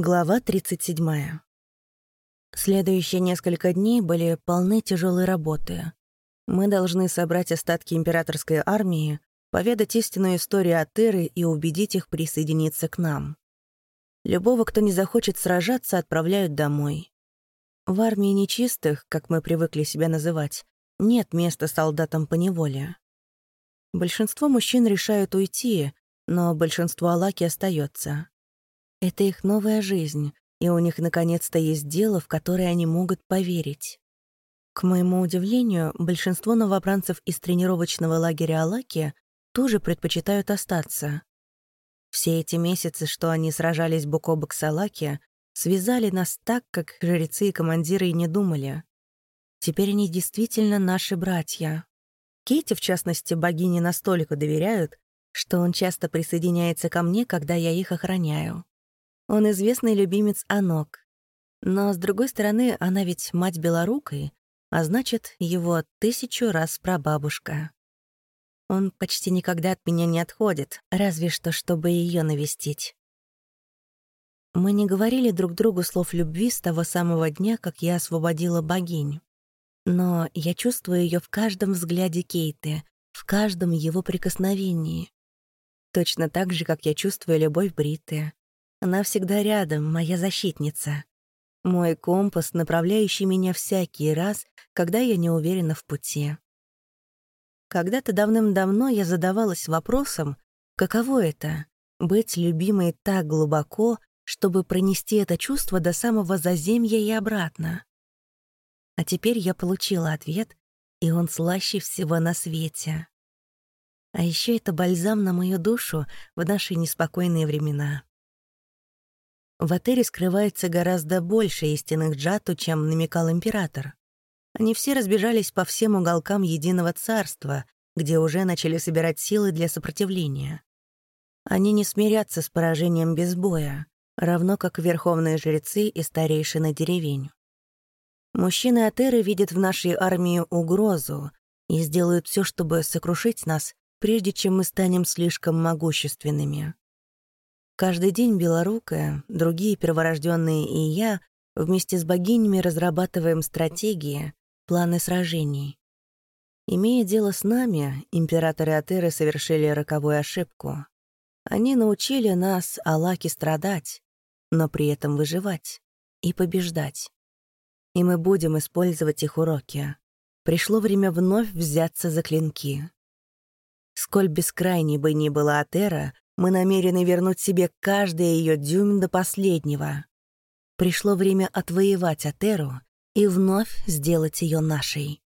Глава 37. Следующие несколько дней были полны тяжелой работы. Мы должны собрать остатки императорской армии, поведать истинную историю Атыры и убедить их присоединиться к нам. Любого, кто не захочет сражаться, отправляют домой. В армии нечистых, как мы привыкли себя называть, нет места солдатам по неволе. Большинство мужчин решают уйти, но большинство Алаки остается. Это их новая жизнь, и у них наконец-то есть дело, в которое они могут поверить. К моему удивлению, большинство новобранцев из тренировочного лагеря Алаки тоже предпочитают остаться. Все эти месяцы, что они сражались бок о бок с Алаки, связали нас так, как жрецы и командиры и не думали. Теперь они действительно наши братья. Кейти, в частности, богини настолько доверяют, что он часто присоединяется ко мне, когда я их охраняю. Он известный любимец Анок. Но, с другой стороны, она ведь мать белорукой, а значит, его тысячу раз прабабушка. Он почти никогда от меня не отходит, разве что, чтобы ее навестить. Мы не говорили друг другу слов любви с того самого дня, как я освободила богинь. Но я чувствую ее в каждом взгляде Кейты, в каждом его прикосновении. Точно так же, как я чувствую любовь Бриты, она всегда рядом, моя защитница. Мой компас, направляющий меня всякий раз, когда я не уверена в пути. Когда-то давным-давно я задавалась вопросом, каково это — быть любимой так глубоко, чтобы пронести это чувство до самого заземья и обратно. А теперь я получила ответ, и он слаще всего на свете. А еще это бальзам на мою душу в наши неспокойные времена. В Атере скрывается гораздо больше истинных джату, чем намекал император. Они все разбежались по всем уголкам единого царства, где уже начали собирать силы для сопротивления. Они не смирятся с поражением без боя, равно как верховные жрецы и старейшины деревень. Мужчины Атеры видят в нашей армии угрозу и сделают все, чтобы сокрушить нас, прежде чем мы станем слишком могущественными. Каждый день Белорукая, другие перворожденные и я вместе с богинями разрабатываем стратегии, планы сражений. Имея дело с нами, императоры Атеры совершили роковую ошибку. Они научили нас, Алаки, страдать, но при этом выживать и побеждать. И мы будем использовать их уроки. Пришло время вновь взяться за клинки. Сколь бескрайней бы ни была Атера, мы намерены вернуть себе каждый ее дюйм до последнего. Пришло время отвоевать Атеру и вновь сделать ее нашей.